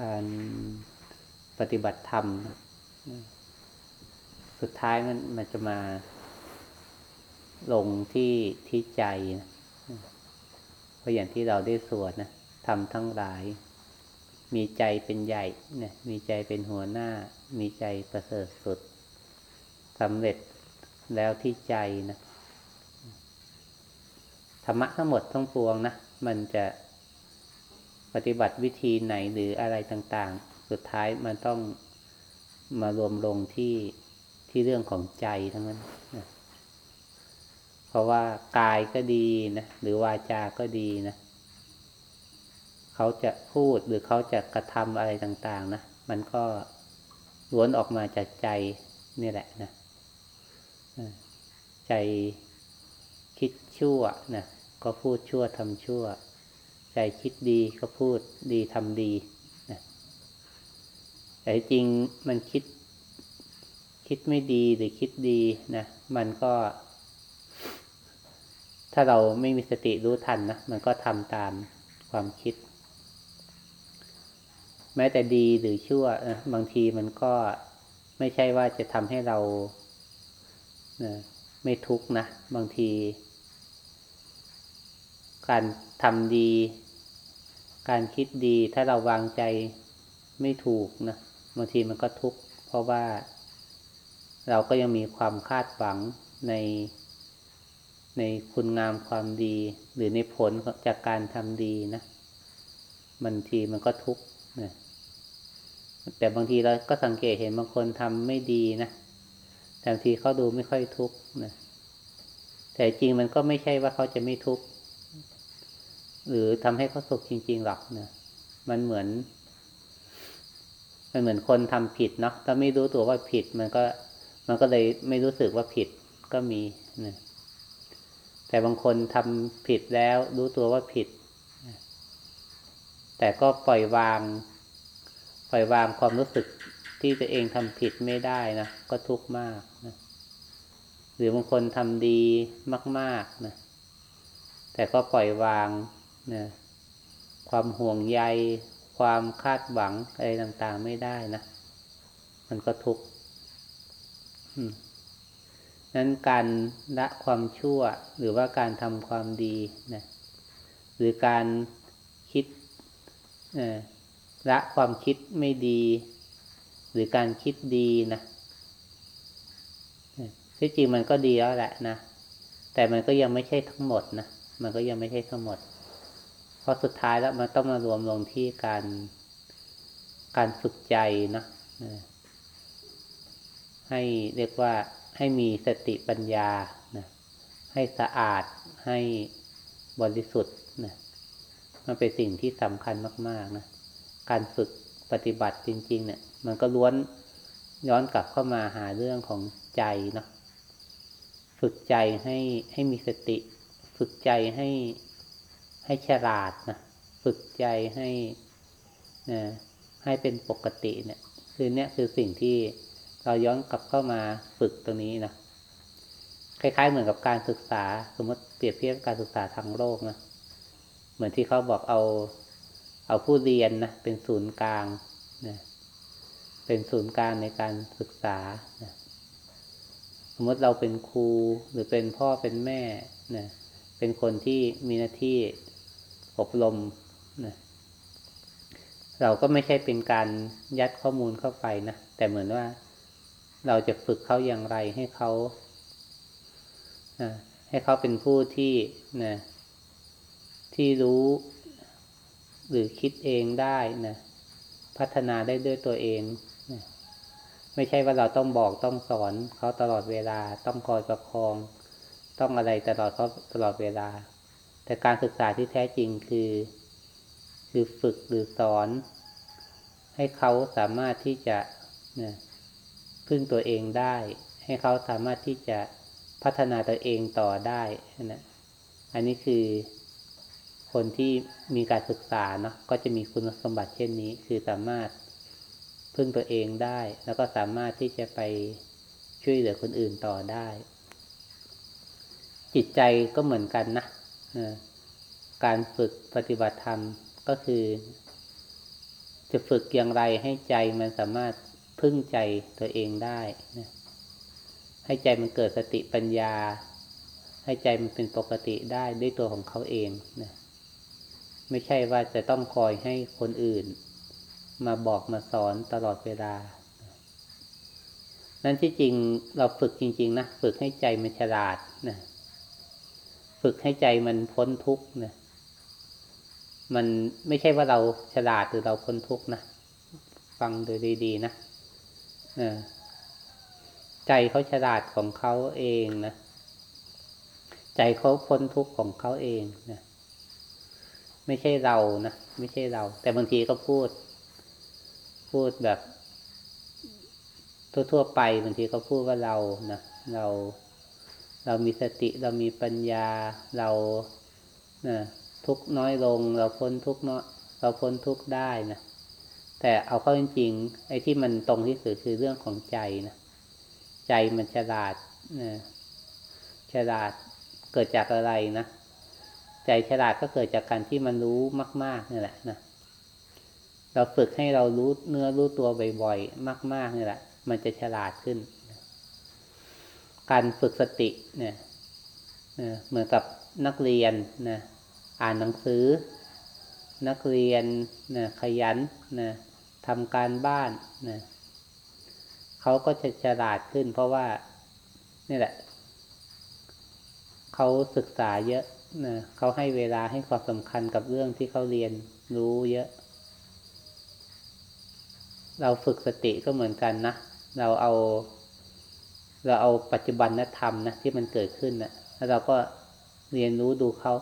การปฏิบัติธรรม สุดท้ายมันมันจะมาลงที่ที่ใจนะเพราะอย่างที่เราได้สวดนะทำทั้งหลาย มีใจเป็นใหญ่นะมีใจเป็นหัวหน้า มีใจประเสริฐสุดสำเร็จแล้วที่ใจนะธรรมะทั้งหมดทั้งปวงนะมันจะ ปฏิบัติวิธีไหนหรืออะไรต่างๆ สุดท้ายมันต้องมารวมลงที่ที่เรื่องของใจทั้งนั้นนะเพราะว่ากายก็ดีนะหรือวาจา ก็ดีนะเขาจะพูดหรือเขาจะกระทำอะไรต่าง ๆ นะมันก็ล้วนออกมาจากใจนี่แหละนะใจคิดชั่วนะก็พูดชั่วทำชั่ว ใจคิดดีก็พูดดีทำดีนะแต่จริงมันคิด คิดไม่ดีหรือคิดดีนะมันก็ ถ้าเราไม่มีสติรู้ทันนะมันก็ทำตามความคิด แม้แต่ดีหรือชั่วนะบางทีมันก็ไม่ใช่ว่าจะทำให้เรานะไม่ทุกข์นะ บางที การทำดี การคิดดีถ้าเราวางใจไม่ถูกนะบางทีมันก็ทุกข์เพราะว่า เราก็ยังมีความคาดหวังใน ในคุณงามความดี หรือในผลจากการทำดีนะบางทีมันก็ทุกข์นะแต่บางทีเราก็สังเกตเห็นบางคนทำไม่ดีนะแต่บางทีเขาดูไม่ค่อยทุกข์นะแต่จริงมันก็ไม่ใช่ว่าเขาจะไม่ทุกข์ หรือทำให้เขาสุขจริง ๆ หรอกนะมันเหมือน มันเหมือนคนทำผิดเนาะถ้าไม่รู้ตัวว่าผิด มันก็ มันก็เลยไม่รู้สึกว่าผิดก็มีนะแต่บางคนทำผิดแล้ว รู้ตัวว่าผิด แต่ก็ปล่อยวาง ปล่อยวางความรู้สึกที่ตัวเองทำผิดไม่ได้นะก็ทุกข์มากนะหรือบางคนทำดีมาก ๆนะแต่ก็ปล่อยวาง นะความห่วงใย ความคาดหวังอะไรต่างๆไม่ได้นะ มันก็ทุกข์นั้นการละความชั่วหรือว่าการทำความดีนะหรือการคิดละความคิดไม่ดี หรือการคิดดีนะที่จริงมันก็ดีแล้วแหละนะ แต่มันก็ยังไม่ใช่ทั้งหมดนะ มันก็ยังไม่ใช่ทั้งหมด เพราะสุดท้ายแล้วมันต้องมารวมลงที่การการฝึกใจนะให้เรียกว่าให้มีสติปัญญานะให้สะอาดให้บริสุทธิ์นะมันเป็นสิ่งที่สำคัญมาก ๆนะการฝึกปฏิบัติจริง ๆ เนี่ย มันก็ล้วนย้อนกลับเข้ามาหาเรื่องของใจเนาะฝึกใจให้ให้มีสติ ฝึกใจให้ ให้ฉลาดนะฝึกใจให้นะให้เป็นปกติเนี่ย คือเนี่ยคือสิ่งที่เราย้อนกลับเข้ามาฝึกตรงนี้นะคล้ายๆเหมือนกับการศึกษา สมมติเปรียบเทียบการศึกษาทางโลกนะเหมือนที่เขาบอกเอา เอาผู้เรียนนะเป็นศูนย์กลางนะเป็นศูนย์กลางในการศึกษานะสมมติเราเป็นครูหรือเป็นพ่อเป็นแม่นะเป็นคนที่มีหน้าที่ อบรมนะเราก็ไม่ใช่เป็นการยัดข้อมูลเข้าไปนะแต่เหมือนว่าเราจะฝึกเขาอย่างไรให้เขาให้เขาเป็นผู้ที่นะที่รู้ หรือคิดเองได้นะพัฒนาได้ด้วยตัวเองนะไม่ใช่ว่าเราต้องบอกต้องสอนเขาตลอดเวลา ต้องคอยประคอง ต้องอะไรตลอดเขาตลอดเวลา แต่การศึกษาที่แท้จริงคือ คือฝึกหรือสอน ให้เขาสามารถที่จะนะพึ่งตัวเองได้ ให้เขาสามารถที่จะพัฒนาตัวเองต่อได้นะอันนี้คือคนที่มีการศึกษาเนาะก็จะมีคุณสมบัติเช่นนี้ คือสามารถพึ่งตัวเองได้ แล้วก็สามารถที่จะไปช่วยเหลือคนอื่นต่อได้ จิตใจก็เหมือนกันนะ การฝึกปฏิบัติธรรมก็คือ จะฝึกอย่างไรให้ใจมันสามารถพึ่งใจตัวเองได้นะให้ใจมันเกิดสติปัญญา ให้ใจมันเป็นปกติได้ด้วยตัวของเขาเองนะไม่ใช่ว่าจะต้องคอยให้คนอื่น มาบอกมาสอนตลอดเวลา นั้นที่จริงเราฝึกจริง ๆ นะ ฝึกให้ใจมันฉลาดนะ ฝึกให้ใจมันพ้นทุกข์นะมันไม่ใช่ว่าเราฉลาดหรือเราพ้นทุกข์นะ ฟังดูดีๆนะใจเขาฉลาดของเขาเองนะใจเขาพ้นทุกข์ของเขาเองนะไม่ใช่เรานะไม่ใช่เรา แต่บางทีก็พูด พูดแบบ ทั่วๆไปบางทีก็พูดว่าเรานะเรา เรามีสติเรามีปัญญาเรานะทุกน้อยลง เราพ้นทุกเน้อยเราพ้นทุกได้นะแต่เอาเข้าจริงๆไอ้ที่มันตรงที่สุดคือเรื่องของใจนะใจมันฉลาดนะฉลาดเกิดจากอะไรนะใจฉลาดก็เกิดจากการที่มันรู้มาก ๆนี่แหละนะเราฝึกให้เรารู้เนื้อรู้ตัวบ่อยๆมาก ๆนี่แหละ มันจะฉลาดขึ้น การฝึกสติเนี่ยเหมือนกับนักเรียนนะอ่านหนังสือ นักเรียนนะขยันนะทำการบ้านนะเขาก็จะฉลาดขึ้น เพราะว่านี่แหละเขาศึกษาเยอะนะเขาให้เวลาให้ความสำคัญกับเรื่องที่เขาเรียนรู้เยอะ เราฝึกสติก็เหมือนกันนะ เราเอา เราเอาปัจจุบันนธรรมนะที่มันเกิดขึ้นนะแล้วเราก็เรียนรู้ดูเขา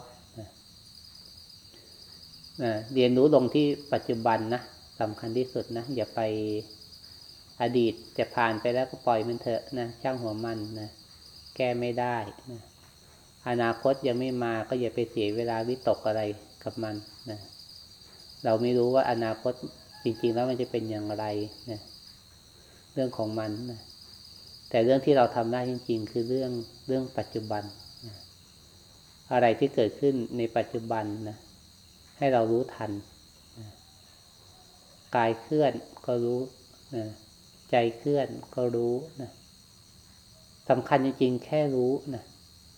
เรียนรู้ลงที่ปัจจุบันนะสำคัญที่สุดนะอย่าไปอดีตจะผ่านไปแล้วก็ปล่อยมันเถอะนะช่างหัวมันนะแก้ไม่ได้นะอนาคตยังไม่มาก็อย่าไปเสียเวลาวิตกอะไรกับมันนะเราไม่รู้ว่าอนาคตจริง ๆ แล้วมันจะเป็นอย่างไรนะเรื่องของมันนะ แต่เรื่องที่เราทำได้จริง ๆ คือเรื่องเรื่องปัจจุบันนะอะไรที่เกิดขึ้นในปัจจุบันนะให้เรารู้ทันนะกายเคลื่อนก็รู้นะใจเคลื่อนก็รู้นะสำคัญจริงๆแค่รู้นะ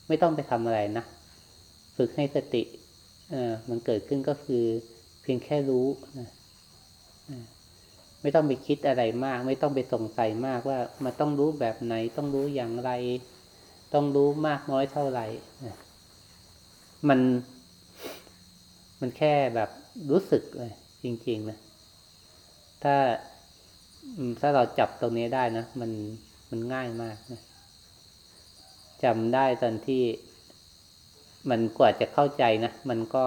ไม่ต้องไปทำอะไรนะฝึกให้สติเอมันเกิดขึ้นก็คือเพียงแค่รู้นะ ไม่ต้องไปคิดอะไรมาก ไม่ต้องไปสงสัยมากว่ามันต้องรู้แบบไหน ต้องรู้อย่างไร ต้องรู้มากน้อยเท่าไหร่มัน มันแค่แบบรู้สึกเลยจริง ๆ นะ ถ้าถ้าเราจับตรงนี้ได้นะมันมันง่ายมากนะจำได้ตอนที่มันกว่าจะเข้าใจนะมันก็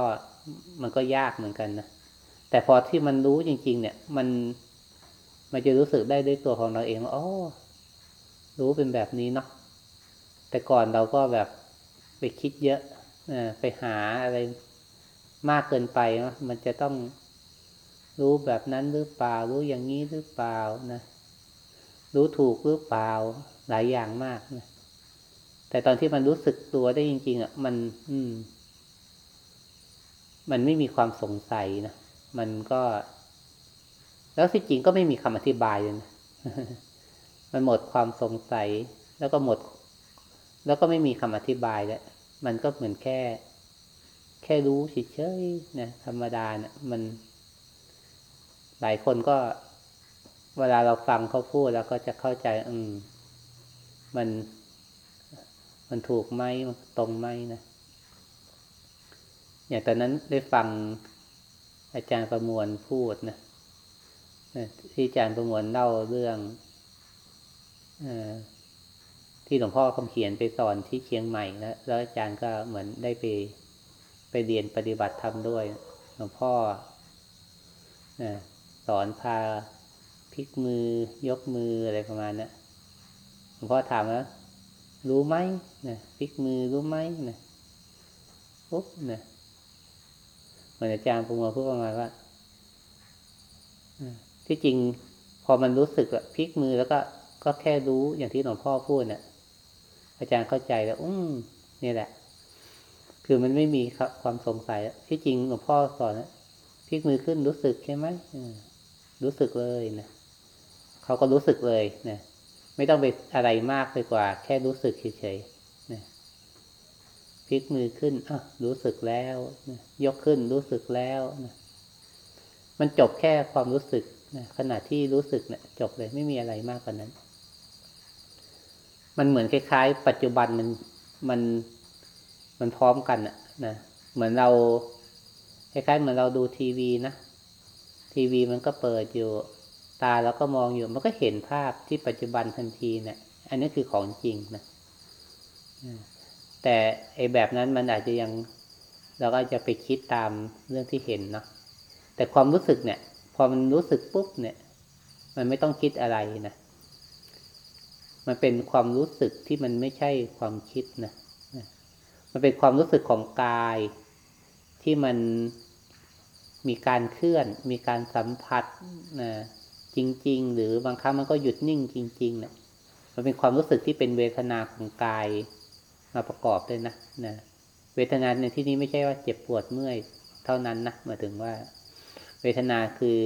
มันก็ยากเหมือนกันนะแต่พอที่มันรู้จริง ๆ เนี่ย มัน มันจะรู้สึกได้ด้วยตัวของเราเองว่าอ๋อรู้เป็นแบบนี้เนาะแต่ก่อนเราก็แบบไปคิดเยอะไปหาอะไรมากเกินไปนะมันจะต้องรู้แบบนั้นหรือเปล่า รู้อย่างนี้หรือเปล่านะรู้ถูกหรือเปล่าหลายอย่างมากนะแต่ตอนที่มันรู้สึกตัวได้จริง ๆอะมัน อืม มันไม่มีความสงสัยนะมันก็ แล้วที่จริงก็ไม่มีคำอธิบายเลยนะมันหมดความสงสัย แล้วก็หมด แล้วก็ไม่มีคำอธิบายแล้วมันก็เหมือนแค่ แค่รู้เฉยๆนะธรรมดาเนะมัน หลายคนก็ เวลาเราฟังเขาพูดแล้วก็จะเข้าใจ อืม มัน มันถูกไหมตรงไหมนะอย่างตอนนั้นได้ฟังอาจารย์ประมวลพูดนะ ที่อาจารย์ประมวลเล่าเรื่องอที่หลวงพ่อคำเขียนไปสอนที่เชียงใหม่นะแล้วอาจารย์ก็เหมือนได้ไปไปเรียนปฏิบัติธรรมด้วย หลวงพ่อสอนพาพลิกมือยกมืออะไรประมาณนะั้นหลวงพ่อถามว่ารู้ไหมนะพลิกมือรู้ไหมนะปุ๊บนะเหมือนอาจารย์ปูมาพูดประมาณว่า ที่จริงพอมันรู้สึกอะพลิกมือแล้วก็ก็แค่รู้อย่างที่หลวงพ่อพูดเนี่ยอาจารย์เข้าใจแล้ว อืมนี่แหละ คือมันไม่มีครับความสงสัยที่จริงหลวงพ่อสอนพลิกมือขึ้นรู้สึกใช่ไหมรู้สึกเลยนะเขาก็รู้สึกเลยนะไม่ต้องไปอะไรมากไปกว่า แค่รู้สึกเฉยๆนะพลิกมือขึ้นอะรู้สึกแล้วนะยกขึ้นรู้สึกแล้วนะมันจบแค่ความรู้สึก นะขณะที่รู้สึกเนะี่ยจบเลยไม่มีอะไรมากกว่านั้น มันเหมือนคล้ายๆ ปัจจุบันมันมันมันพร้อมกันอะนะเหมือนเราคล้ายๆ เหมือนเราดูทีวีนะทีวีมันก็เปิดอยู่ ตาเราก็มองอยู่ มันก็เห็นภาพที่ปัจจุบันทันทีเนะี่ย อันนี้คือของจริงนะแต่ไอแบบนั้นมันอาจจะยังเราก็จะไปคิดตามเรื่องที่เห็นเนาะแต่ความรู้สึกเนี่ย พอมันรู้สึกปุ๊บเนี่ย มันไม่ต้องคิดอะไรนะ มันเป็นความรู้สึกที่มันไม่ใช่ความคิดนะ มันเป็นความรู้สึกของกายที่มันมีการเคลื่อน มีการสัมผัสนะจริง ๆ หรือบางครั้งมันก็หยุดนิ่งจริงๆเนะมันเป็นความรู้สึกที่เป็นเวทนาของกายมาประกอบด้วยนะนะ เวทนาในที่นี้ไม่ใช่ว่าเจ็บปวดเมื่อยเท่านั้นนะหมายถึงว่า วทนาคือ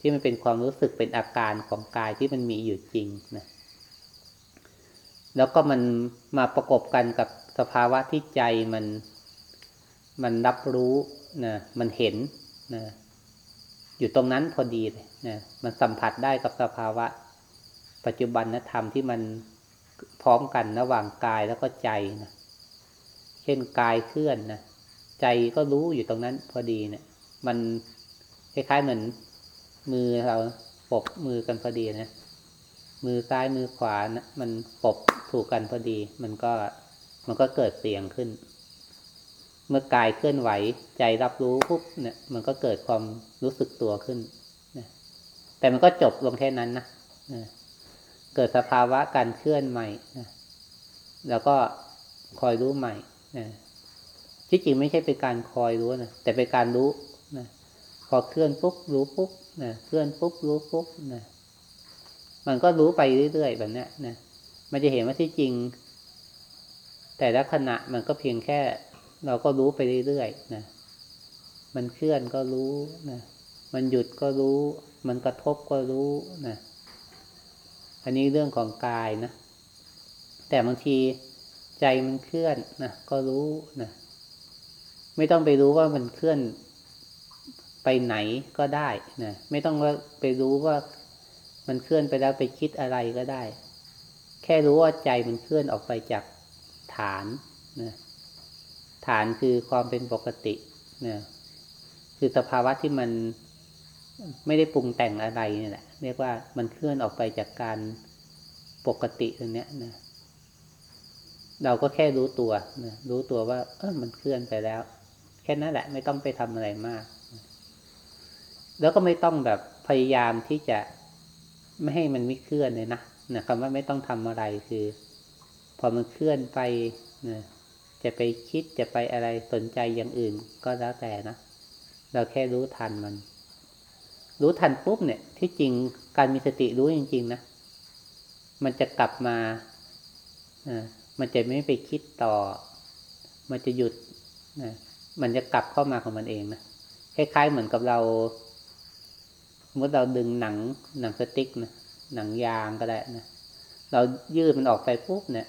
ที่มันเป็นความรู้สึกเป็นอาการของกายที่มันมีอยู่จริงนะแล้วก็มันมาประกบกันกับสภาวะที่ใจมันมันรับรู้นะมันเห็นนะอยู่ตรงนั้นพอดีเลยนะมันสัมผัสได้กับสภาวะ ปัจจุบันธรรมที่มันพร้อมกันระหว่างกายแล้วก็ใจนะเช่นกายเคลื่อนนะใจก็รู้อยู่ตรงนั้นพอดีเนะี่ยมัน คล้ายๆเหมือนมือเราปบมือกันพอดีนะ มือซ้ายมือขวานะมันปบถูกกันพอดี มันก็มันก็เกิดเสียงขึ้น เมื่อกายเคลื่อนไหวใจรับรู้ปุ๊บเนี่ย มันก็เกิดความรู้สึกตัวขึ้นนะแต่มันก็จบลงแค่นั้นนะนะเกิดสภาวะการเคลื่อนใหม่นะแล้วก็คอยรู้ใหม่นะที่จริงไม่ใช่เป็นการคอยรู้นะแต่เป็นการรู้นะ อเคลื่อนปุ๊บรู้ปุ๊บนะเคลื่อนปุ๊บรู้ปุ๊บนะมันก็รู้ไปเรื่อยๆแบบนี้นะมันจะเห็นว่าที่จริง แต่ละขณะมันก็เพียงแค่ เราก็รู้ไปเรื่อยๆนะมันเคลื่อนก็รู้นะมันหยุดก็รู้ มันกระทบก็รู้นะอันนี้เรื่องของกายนะแต่บางทีใจมันเคลื่อนนะก็รู้นะไม่ต้องไปรู้ว่ามันเคลื่อน ไปไหนก็ได้นะไม่ต้องว่าไปรู้ว่ามันเคลื่อนไปแล้วไปคิดอะไรก็ได้ แค่รู้ว่าใจมันเคลื่อนออกไปจากฐานนะฐานคือความเป็นปกตินะคือสภาวะที่มันไม่ได้ปรุงแต่งอะไรนี่แหละเรียกว่ามันเคลื่อนออกไปจากการปกติตรงนี้นะเราก็แค่รู้ตัวนะรู้ตัวว่า เออมันเคลื่อนไปแล้ว แค่นั้นแหละ ไม่ต้องไปทำอะไรมาก แล้วก็ไม่ต้องแบบพยายามที่จะไม่ให้มันไม่เคลื่อนเลยนะนะคำว่าไม่ต้องทำอะไรคือ พอมันเคลื่อนไปนะจะไปคิดจะไปอะไรสนใจอย่างอื่น ก็แล้วแต่นะเราแค่รู้ทันมัน รู้ทันปุ๊บเนี่ย ที่จริงการมีสติรู้จริง ๆ นะมันจะกลับมาอ่ามันจะไม่ไปคิดต่อ มันจะหยุดนะมันจะกลับเข้ามาของมันเองนะคล้ายๆเหมือนกับเรา เมื่อเราดึงหนังหนังสติ๊กนะหนังยางก็ได้นะเรายืดมันออกไปปุ๊บเนี่ย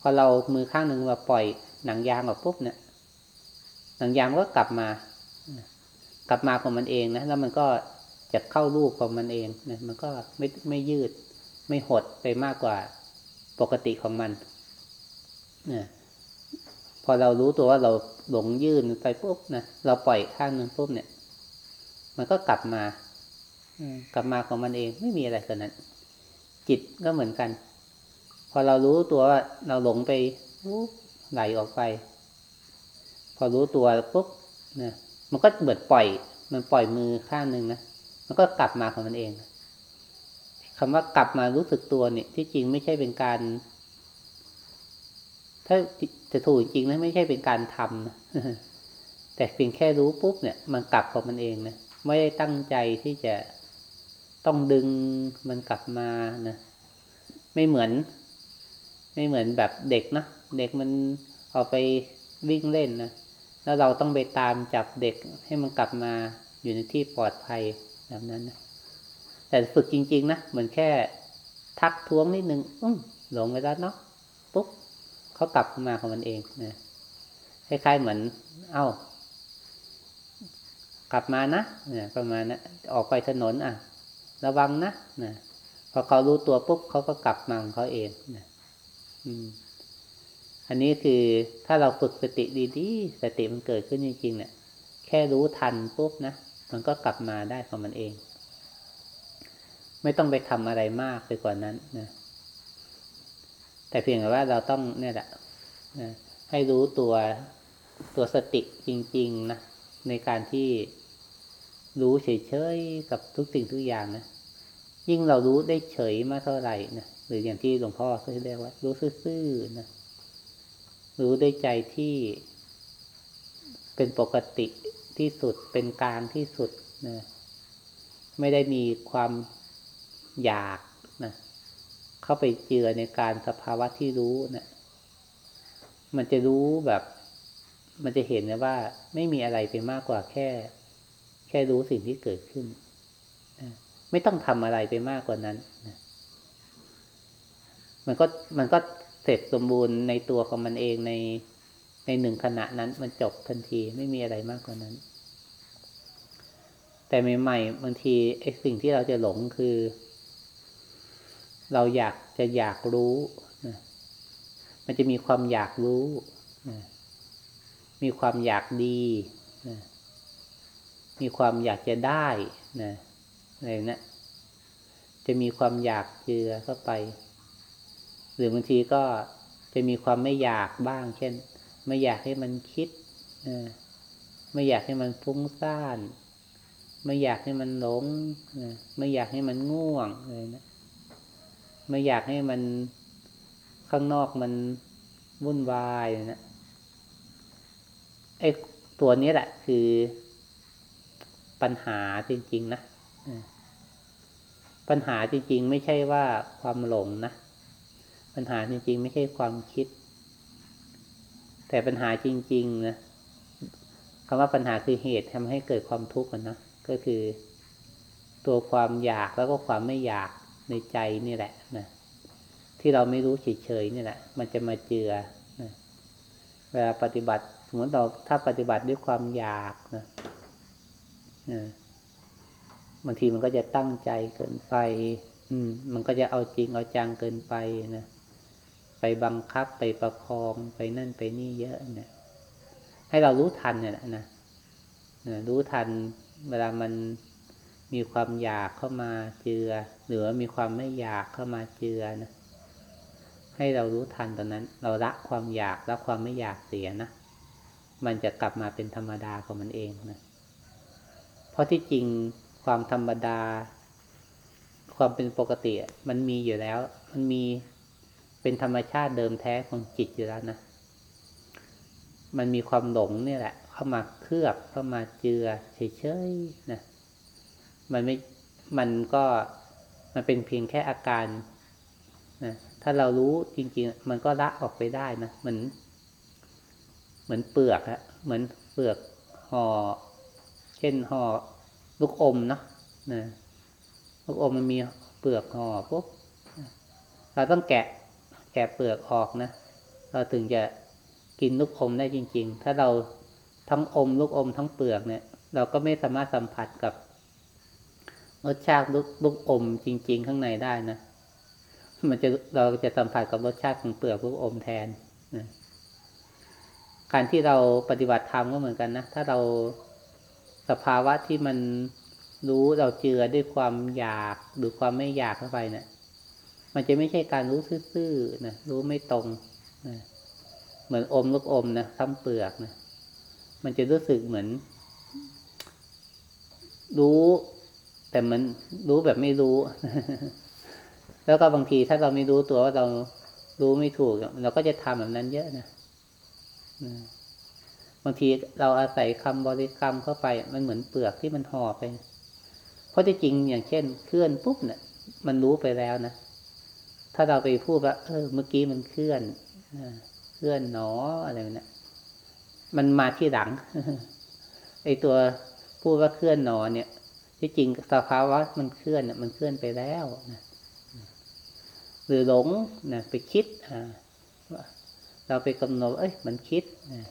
พอเรามือข้างหนึ่งมาปล่อยหนังยางออกปุ๊บเนี่ย หนังยางก็กลับมา กลับมาของมันเองนะแล้วมันก็จะเข้ารูปของมันเองนะมันก็ไม่ไม่ยืด ไม่หดไปมากกว่าปกติของมันนะพอเรารู้ตัวว่าเราหลงยื่นไปปุ๊บนะเราปล่อยข้างหนึ่งปุ๊บเนี่ย มันก็กลับมา กลับมาของมันเองไม่มีอะไรกันนั้น จิตก็เหมือนกัน พอเรารู้ตัวว่าเราหลงไปไหลออกไป พอรู้ตัวปุ๊บนะมันก็เบิดปล่อย มันปล่อยมือข้างหนึ่งนะมันก็กลับมาของมันเองคำว่ากลับมารู้สึกตัวเนี่ย ที่จริงไม่ใช่เป็นการ ถ้าจะถูกจริงนะไม่ใช่เป็นการทำนะแต่เพียงแค่รู้ปุ๊บเนี่ย มันกลับของมันเองนะไม่ได้ตั้งใจที่จะ ต้องดึงมันกลับมานะไม่เหมือน ไม่เหมือนแบบเด็กนะเด็กมันเอาไปวิ่งเล่นนะแล้วเราต้องไปตามจับเด็กให้มันกลับมาอยู่ในที่ปลอดภัยแบบนั้นนะแต่ฝึกจริง ๆ นะเหมือนแค่ทักท้วงนิดนึงอืมหลงไปแล้วเนาะปุ๊บเขากลับมาของมันเองนะคล้ายๆเหมือน เอ้ากลับมานะเนี่ยประมาณนะออกไปถนนอะ ระวังนะนะพอเขารู้ตัวปุ๊บเขาก็กลับมาของเขาเองนะอืมอันนี้คือถ้าเราฝึกสติดีๆสติมันเกิดขึ้นจริงๆเนี่ย แค่รู้ทันปุ๊บนะมันก็กลับมาได้ของมันเอง ไม่ต้องไปทำอะไรมากไปกว่านั้นนะแต่เพียงแต่ว่าเราต้องเนี่ยแหละนะให้รู้ตัวตัวสติจริง ๆ นะในการที่ รู้เฉยๆกับทุกสิ่งทุกอย่างนะยิ่งเรารู้ได้เฉยมากเท่าไหร่นะหรืออย่างที่หลวงพ่อเขาเรียกว่า รู้ซื่อๆนะรู้ได้ใจที่ เป็นปกติที่สุดเป็นกลางที่สุดนะไม่ได้มีความอยากนะเข้าไปเจือในการสภาวะที่รู้นะมันจะรู้แบบ มันจะเห็นนะว่า ไม่มีอะไรไปมากกว่าแค่ แค่รู้สิ่งที่เกิดขึ้น ไม่ต้องทำอะไรไปมากกว่านั้น มันก็มันก็เสร็จสมบูรณ์ในตัวของมันเองในในหนึ่งขณะนั้น มันจบทันทีไม่มีอะไรมากกว่านั้น แต่ใหม่ๆบางทีไอ้สิ่งที่เราจะหลงคือ เราอยากจะอยากรู้นะมันจะมีความอยากรู้นะมีความอยากดีนะ มีความอยากจะได้นะอะไรนะ จะมีความอยากเจือเข้าไป หรือบางทีก็จะมีความไม่อยากบ้าง เช่น ไม่อยากให้มันคิดนะไม่อยากให้มันฟุ้งซ่าน ไม่อยากให้มันหลงนะไม่อยากให้มันง่วงเลยนะ ไม่อยากให้มันข้างนอกมันวุ่นวายนะไอ้ตัวนี้แหละคือ ปัญหาจริง ๆ นะปัญหาจริง ๆ ไม่ใช่ว่าความหลงนะปัญหาจริง ๆ ไม่ใช่ความคิด แต่ปัญหาจริง ๆ นะคำว่าปัญหาคือเหตุทำให้เกิดความทุกข์นะก็คือ ตัวความอยากแล้วก็ความไม่อยากในใจนี่แหละนะที่เราไม่รู้เฉยๆนี่แหละ มันจะมาเจือนะเวลาปฏิบัติสมมติเราถ้าปฏิบัติด้วยความอยากนะนะ บางทีมันก็จะตั้งใจเกินไป อืม มันก็จะเอาจริงเอาจังเกินไปนะ ไปบังคับไปประคองไปนั่นไปนี่เยอะเนะี่ย ให้เรารู้ทันเนี่ยนะนะรู้ทันเวลามันมีความอยากเข้ามาเจือ หรือว่ามีความไม่อยากเข้ามาเจือนะ ให้เรารู้ทันตอนนั้น เราละความอยากละความไม่อยากเสียนะ มันจะกลับมาเป็นธรรมดาของมันเองนะ ราะที่จริงความธรรมดา ความเป็นปกติมันมีอยู่แล้ว มันมีเป็นธรรมชาติเดิมแท้ของจิตอยู่แล้วนะ มันมีความหลงเนี่ยแหละ เข้ามาเคลือบเข้ามาเจือเฉยๆนะมันไม่มันก็มันเป็นเพียงแค่อาการนะถ้าเรารู้จริง ๆ มันก็ละออกไปได้นะเหมือนเหมือนเปลือกอะเหมือนเปลือกห่อ เช่นห่อลูกอมเนาะนะลูกอมมันมีเปลือกห่อปุ๊บเราต้องแกะแกะเปลือกออกนะ เราถึงจะกินลูกอมได้จริง ๆ ถ้าเราทั้งอมลูกอมทั้งเปลือกเนี่ย เราก็ไม่สามารถสัมผัสกับรสชาติลูกลูกอมจริง ๆ ข้างในได้นะมันจะเราจะสัมผัสกับรสชาติของเปลือกลูกอมแทนนะการที่เราปฏิบัติธรรมก็เหมือนกันนะ ถ้าเรา สภาวะที่มันรู้เราเจือด้วยความอยากหรือความไม่อยากเข้าไปเนะี่ยมันจะไม่ใช่การรู้ซื่อๆนะรู้ไม่ตรงนะเหมือนอมลูกอมนะทั้งเปลือกนะมันจะรู้สึกเหมือน รู้ แต่มันรู้แบบไม่รู้ แล้วก็บางทีถ้าเราไม่รู้ตัวว่าเรารู้ไม่ถูก เราก็จะทำแบบนั้นเยอะนะ บางทีเราอาศัยคำบริกรรมเข้าไป มันเหมือนเปลือกที่มันห่อไป เพราะที่จริงอย่างเช่น เคลื่อนปุ๊บเนี่ยมันรู้ไปแล้วนะ ถ้าเราไปพูดว่าเออ เมื่อกี้มันเคลื่อนเคลื่อนหนออะไรเนี่ยมันมาที่หลังไอตัวพูดว่าเคลื่อนหนอเนี่ย ที่จริงสภาวะมันเคลื่อนน่ะมันเคลื่อนไปแล้วนะหรือหลงนะไปคิดอ่าว่าเราไปกำหนดเอ้ย มันคิดนะ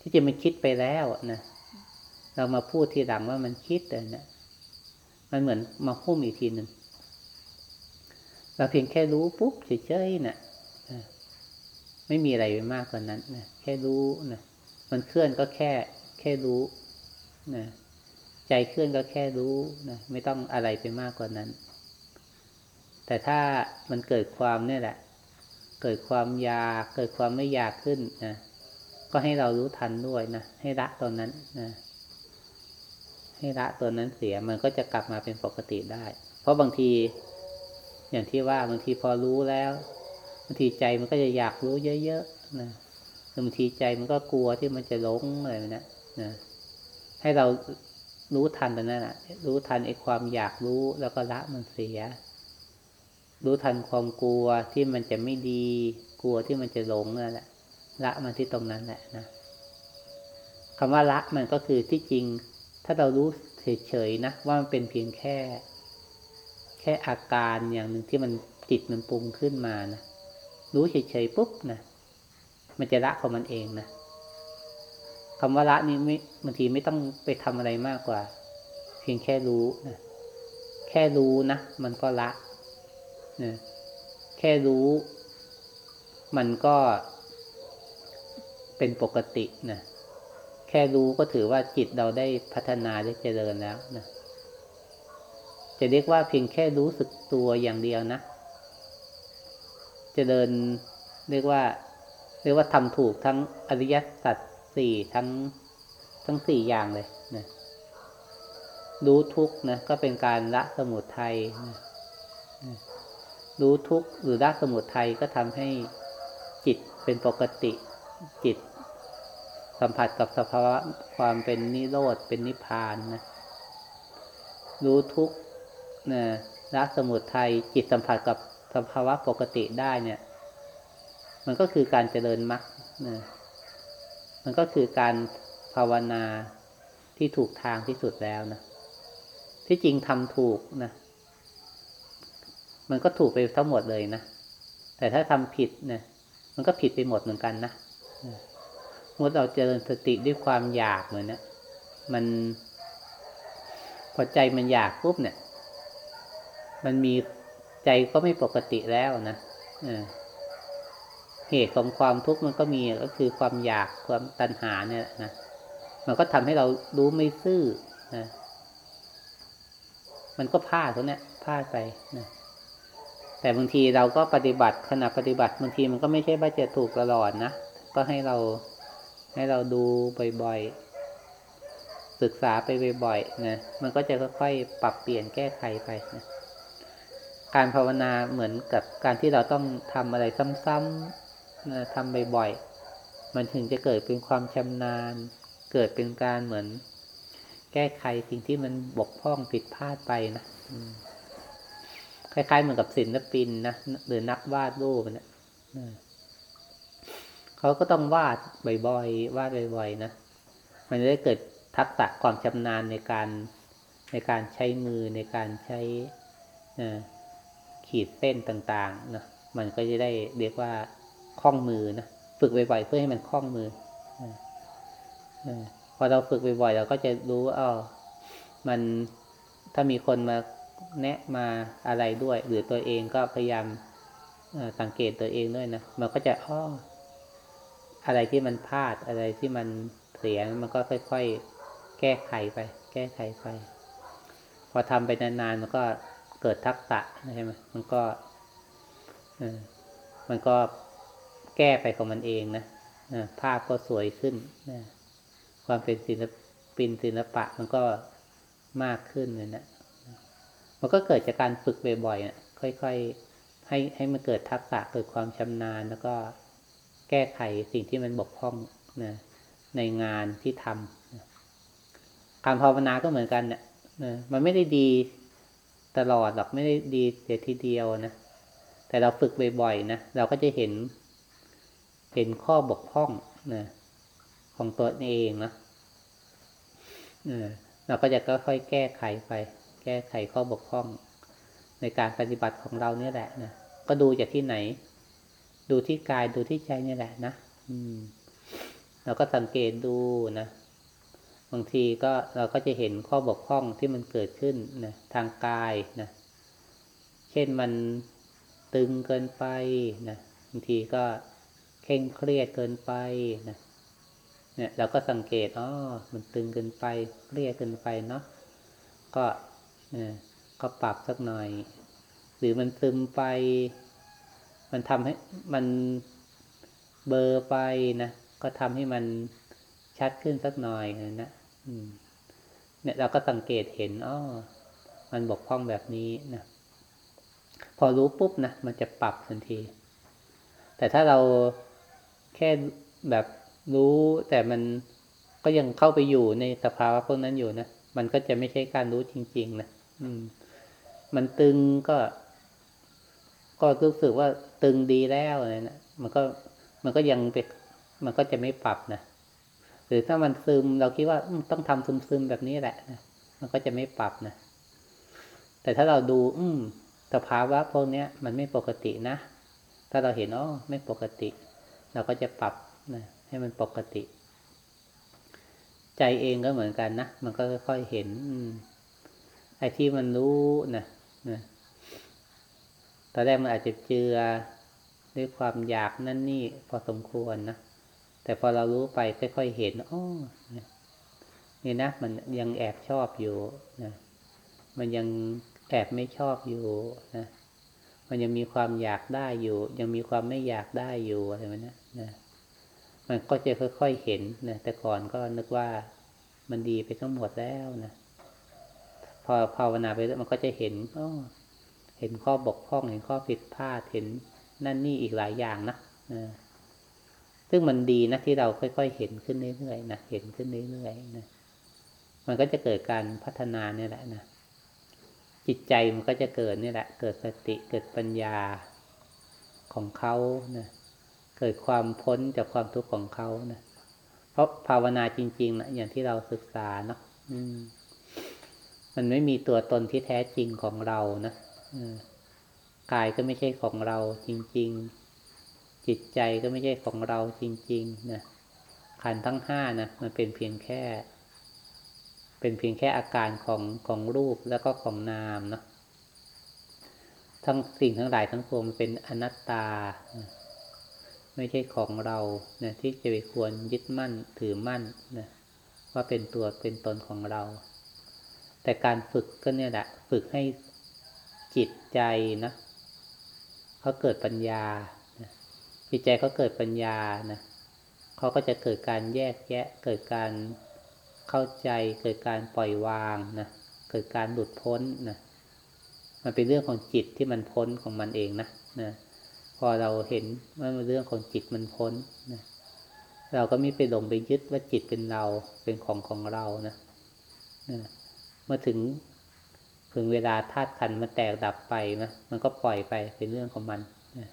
ที่จริงมันคิดไปแล้วนะเรามาพูดทีหลังว่ามันคิดแต่นะมันเหมือนมาหุ้มอีกทีหนึ่งเราเพียงแค่รู้ปุ๊บเฉยๆนะ่ะไม่มีอะไรไปมากกว่านั้นนะแค่รู้นะมันเคลื่อนก็แค่ แค่รู้นะใจเคลื่อนก็แค่รู้นะไม่ต้องอะไรไปมากกว่านั้น แต่ถ้ามันเกิดความเนี่ยแหละ เกิดความอยาก เกิดความไม่อยากขึ้นนะ ก็ให้เรารู้ทันด้วยนะ ให้ละตอนนั้นนะให้ละตัวนั้นเสียมันก็จะกลับมาเป็นปกติได้ เพราะบางทีอย่างที่ว่าบางทีพอรู้แล้วบางทีใจมันก็จะอยากรู้เยอะๆนะบางทีใจมันก็กลัวที่มันจะหลงอะไรนะนะให้เรารู้ทันตรงนั้นอะรู้ทันไอ้ความอยากรู้แล้วก็ละมันเสีย รู้ทันความกลัวที่มันจะไม่ดี กลัวที่มันจะหลงนั่นแหละ ละมันที่ตรงนั้นแหละนะคำว่าละมันก็คือที่จริง ถ้าเรารู้เฉยๆนะว่ามันเป็นเพียงแค่ แค่อาการอย่างหนึ่งที่มันจิตมันปรุงขึ้นมานะรู้เฉยๆปุ๊บนะมันจะละของมันเองนะคำว่าละนี่ไม่บางทีไม่ต้องไปทำอะไรมากกว่า เพียงแค่รู้นะแค่รู้นะมันก็ละนะแค่รู้ มันก็ เป็นปกตินะแค่รู้ก็ถือว่าจิตเราได้พัฒนาได้เจริญแล้วนะจะเรียกว่าเพียงแค่รู้สึกตัวอย่างเดียวนะเจริญเรียกว่า เรียกว่าทำถูกทั้งอริยสัจสี่ทั้งทั้งสี่อย่างเลยนะรู้ทุกนะก็เป็นการละสมุทัยนะรู้ทุกหรือละสมุทัยก็ทำให้จิตเป็นปกติ จิต สัมผัสกับสภาวะความเป็นนิโรธเป็นนิพพานนะรู้ทุกนะละสมุทัยจิตสัมผัสกับสภาวะปกติได้เนี่ย มันก็คือการเจริญมรรคนะมันก็คือการภาวนาที่ถูกทางที่สุดแล้วนะที่จริงทำถูกนะมันก็ถูกไปทั้งหมดเลยนะแต่ถ้าทำผิดเนะมันก็ผิดไปหมดเหมือนกันนะ มื่อเราเจริญสติด้วยความอยากเหมือนนะมันพอใจมันอยากปุ๊บเนี่ย มันมีใจก็ไม่ปกติแล้วนะเหตุของความทุกข์มันก็มีก็คือความอยากความตัณหาเนี่ยนะมันก็ทำให้เรารู้ไม่ซื่อนะมันก็พลาดตรงนี้พลาดไปนะแต่บางทีเราก็ปฏิบัติขณะปฏิบัติบางทีมันก็ไม่ใช่ว่าจะถูกตลอดนะก็ให้เรา ให้เราดูบ่อยๆ ศึกษาไปบ่อยๆนะ มันก็จะค่อยๆ ปรับเปลี่ยนแก้ไขไปนะการภาวนาเหมือนกับการที่เราต้องทำอะไรซ้ำๆนะทำบ่อยๆ มันถึงจะเกิดเป็นความชำนาญ เกิดเป็นการเหมือน แก้ไขสิ่งที่มันบกพร่องผิดพลาดไปนะคล้ายๆเหมือนกับศิลปินนะหรือนักวาดรูปเนี่ย เขาก็ต้องวาดบ่อยๆวาดบ่อยๆนะมันจะได้เกิดทักษะความชำนาญในการในการใช้มือในการใช้ขีดเส้นต่างๆนะมันก็จะได้เรียกว่าคล่องมือนะฝึกบ่อยๆเพื่อให้มันคล่องมือพอเราฝึกบ่อยๆเราก็จะรู้ว่าอ๋อมันถ้ามีคนมาแนะมาอะไรด้วย หรือตัวเองก็พยายามสังเกตตัวเองด้วยนะมันก็จะอ้อ อะไรที่มันพลาดอะไรที่มันเสียมันก็ค่อย ๆ แก้ไขไป แก้ไขไป พอทำไปนานๆมันก็เกิดทักษะใช่ไหมมันก็อมันก็แก้ไปของมันเองนะภาพก็สวยขึ้นนะความเป็นศิลปินศิลปะมันก็มากขึ้นเลยนะมันก็เกิดจากการฝึกบ่อยๆนะค่อยๆให้ให้มันเกิดทักษะเกิดความชำนาญแล้วก็ แก้ไขสิ่งที่มันบกพร่องนะในงานที่ทำนะการภาวนาก็เหมือนกันเนะี่ยมันไม่ได้ดีตลอดหรอกไม่ได้ดีเสียทีเดียวนะแต่เราฝึกบ่อยๆนะเราก็จะเห็น เห็นข้อบกพร่องนะของตัวเองนะเราก็จะค่อยๆแก้ไขไป แก้ไขข้อบกพร่อง ในการปฏิบัติของเราเนี่ยแหละนะก็ดูจากที่ไหน ดูที่กายดูที่ใจนี่แหละนะอืมเราก็สังเกตดูนะบางทีก็เราก็จะเห็นข้อบกพร่องที่มันเกิดขึ้นนะทางกายนะเช่นมันตึงเกินไปนะบางทีก็เคร่งเครียดเกินไปนะเนี่ยเราก็สังเกตอ๋อมันตึงเกินไปเครียดเกินไปเนาะก็เนี่ยก็ปรับสักหน่อย หรือมันซึมไป มันทำให้มันเบอร์ไปนะก็ทำให้มันชัดขึ้นสักหน่อยนะเนี่ยเราก็สังเกตเห็นอ๋อมันบกพร่องแบบนี้นะพอรู้ปุ๊บนะมันจะปรับทันที แต่ถ้าเราแค่แบบรู้แต่มันก็ยังเข้าไปอยู่ในสภาวะพวกนั้นอยู่นะมันก็จะไม่ใช่การรู้จริง ๆ นะอืม มันตึงก็ ก็รู้สึกว่าตึงดีแล้วนะมันก็มันก็ยังเป็นมันก็จะไม่ปรับนะหรือถ้ามันซึมเราคิดว่าต้องทำซึมซึมแบบนี้แหละนะมันก็จะไม่ปรับนะแต่ถ้าเราดู อืมสภาวะพวกนี้ยมันไม่ปกตินะถ้าเราเห็นอ๋อไม่ปกติ เราก็จะปรับนะให้มันปกติ ใจเองก็เหมือนกันนะมันก็ค่อยๆเห็นอืมไอ้ที่มันรู้นะนะ ตอนแรกมันอาจจะเจือด้วยความอยากนั่นนี่พอสมควรนะ แต่พอเรารู้ไปค่อยๆเห็นอ๋อนี่นะ มันยังแอบชอบอยู่นะมันยังแอบไม่ชอบอยู่นะมันยังมีความอยากได้อยู่ ยังมีความไม่อยากได้อยู่อะไรแบบนี้นะมันก็จะค่อย ๆเห็นนะแต่ก่อนก็นึกว่ามันดีไปทั้งหมดแล้วนะพอภาวนาไปแล้วมันก็จะเห็นอ๋อ เห็นข้อบกพร่อง เห็นข้อผิดพลาดเห็นนั่นนี่อีกหลายอย่างนะซึ่งมันดีนะที่เราค่อยๆเห็นขึ้นเรื่อยๆนะเห็นขึ้นเรื่อยๆนะมันก็จะเกิดการพัฒนาเนี่ยแหละนะจิตใจมันก็จะเกิดนี่แหละ เกิดสติเกิดปัญญาของเขานะเกิดความพ้นจากความทุกข์ของเขานะเพราะภาวนาจริงๆนะอย่างที่เราศึกษาเนาะมันไม่มีตัวตนที่แท้จริงของเรานะ กายก็ไม่ใช่ของเราจริง ๆ จิตใจก็ไม่ใช่ของเราจริง ๆ นะขันทั้งห้านะมันเป็นเพียงแค่ เป็นเพียงแค่อาการของของรูปแล้วก็ของนามเนาะทั้งสิ่งทั้งหลายทั้งปวงเป็นอนัตตา ไม่ใช่ของเรานะที่จะไปควรยึดมั่นถือมั่นนะว่าเป็นตัวเป็นตนของเรา แต่การฝึกก็เนี่ยแหละ ฝึกให้ จิตใจนะเขาเกิดปัญญาจิตใจเขาเกิดปัญญานะเขาก็จะเกิดการแยกแยะ เกิดการเข้าใจ เกิดการปล่อยวางนะเกิดการหลุดพ้นนะมันเป็นเรื่องของจิตที่มันพ้นของมันเองนะนะพอเราเห็นว่ามันเรื่องของจิตมันพ้นนะเราก็ไม่ไปหลงไปยึดว่าจิตเป็นเราเป็นของของเรานะนะเมื่อถึง ถึงเวลาธาตุขันมันแตกดับไปนะมันก็ปล่อยไปเป็นเรื่องของมันนะ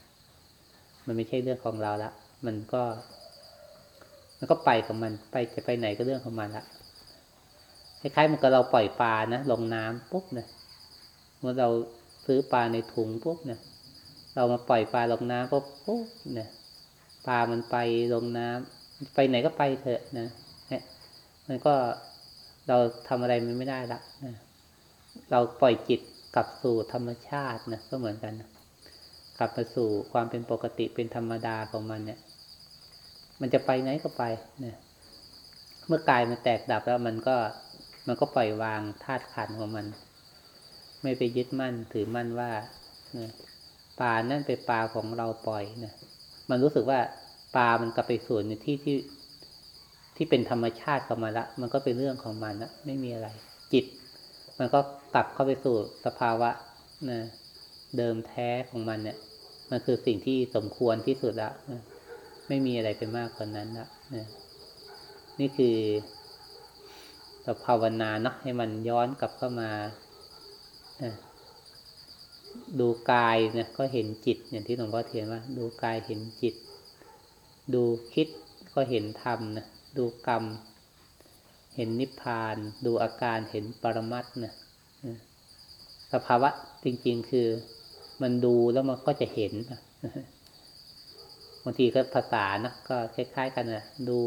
มันไม่ใช่เรื่องของเราละมันก็ มันก็ไปของมันไปจะไปไหนก็เรื่องของมันละคล้ายๆมันก็เราปล่อยปลานะลงน้ำปุ๊บนะเมื่อเราซื้อปลาในถุงปุ๊บเนะเรามาปล่อยปลาลงน้ำปุ๊บปุ๊บเนี่ยปลามันไปลงน้ำไปไหนก็ไปเถอะนะเนี่ยมันก็เราทำอะไรมันไม่ได้ละนะ เราปล่อยจิตกลับสู่ธรรมชาตินะก็เหมือนกันนะกลับมาสู่ความเป็นปกติเป็นธรรมดาของมันเนี่ย มันจะไปไหนก็ไปเนี่ยเมื่อกายมันแตกดับแล้วมันก็มันก็ปล่อยวางธาตุขันของมัน ไม่ไปยึดมั่นถือมั่นว่าปลานั่นเป็นปลาของเราปล่อยนะมันรู้สึกว่าปลามันกลับไปสู่ในที่ที่ที่เป็นธรรมชาติของมันละ มันก็เป็นเรื่องของมันละไม่มีอะไร จิต มันก็กลับเข้าไปสู่สภาวะนะเดิมแท้ของมันเนี่ย มันคือสิ่งที่สมควรที่สุดละนะไม่มีอะไรเป็นมากกว่านั้นละนะนี่คือเราภาวนาเนาะให้มันย้อนกลับเข้ามานะดูกายเนี่ยก็เห็นจิต อย่างที่หลวงพ่อเทียนว่า ดูกายเห็นจิต ดูคิดก็เห็นธรรมนะดูกรรม เห็นนิพพาน ดูอาการเห็นปรมัตนะสภาวะจริง ๆ คือมันดูแล้วมันก็จะเห็นบางทีก็ภาษานะก็คล้ายๆ กันนะดู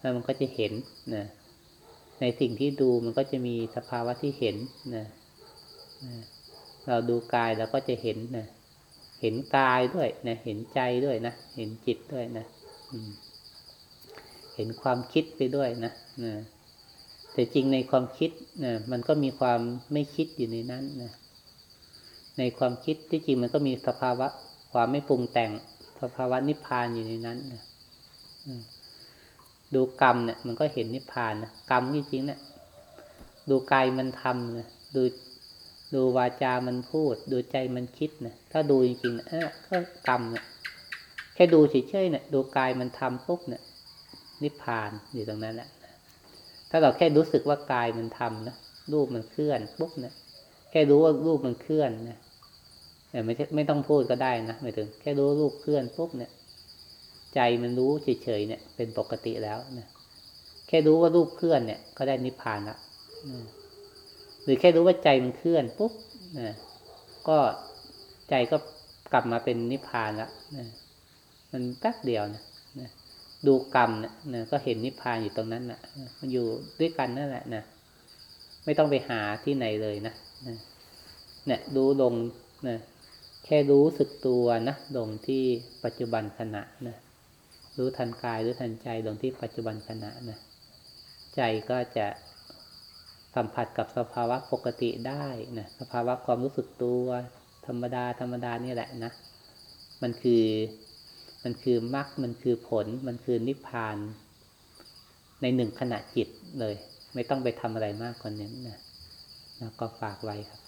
แล้วมันก็จะเห็นนะในสิ่งที่ดูมันก็จะมีสภาวะที่เห็นนะเราดูกายเราก็จะเห็นนะเห็นกายด้วยนะเห็นใจด้วยนะเห็นจิตด้วยนะเห็นความคิดไปด้วยนะนะ แต่จริงในความคิดนะมันก็มีความไม่คิดอยู่ในนั้นนะในความคิดที่จริงมันก็มีสภาวะความไม่ปรุงแต่งสภาวะนิพพานอยู่ในนั้นนะดูกรรมเนี่ย มันก็เห็นนิพพานนะกรรมที่จริงเนี่ยดูกายมันทำนะดูดูวาจามันพูด ดูใจมันคิดนะถ้าดูจริงๆนะเออก็กรรมเนี่ยแค่ดูเฉยๆเนี่ยดูกายมันทำปุ๊บเนี่ยนิพพานอยู่ตรงนั้นแหละ ถ้าเราแค่รู้สึกว่ากายมันทำนะรูปมันเคลื่อนปุ๊บนะแค่รู้ว่ารูปมันเคลื่อนนะแต่ไม่ไม่ต้องพูดก็ได้นะหมายถึง แค่รู้รูปเคลื่อนปุ๊บเนี่ย ใจมันรู้เฉยๆเนี่ย เป็นปกติแล้วนะแค่รู้ว่ารูปเคลื่อนเนี่ย ก็ได้นิพพานละหรือแค่รู้ว่าใจมันเคลื่อนปุ๊บนะก็ใจก็กลับมาเป็นนิพพานละนะมันแป๊บเดียวนะ ดูกรรมเนี่ยนะก็เห็นนิพพานอยู่ตรงนั้นนะมันอยู่ด้วยกันนั่นแหละนะไม่ต้องไปหาที่ไหนเลยนะนะเนี่ยดูลงนะแค่รู้สึกตัวนะลงที่ปัจจุบันขณะนะรู้ทันกายรู้ทันใจลงที่ปัจจุบันขณะนะใจก็จะสัมผัสกับสภาวะปกติได้นะสภาวะความรู้สึกตัวธรรมดาธรรมดานี่แหละนะ มันคือ มันคือมรรคมันคือผล มันคือนิพพาน ในหนึ่งขณะจิตเลย ไม่ต้องไปทำอะไรมากกว่านนั้นนะแล้วก็ฝากไว้ครับ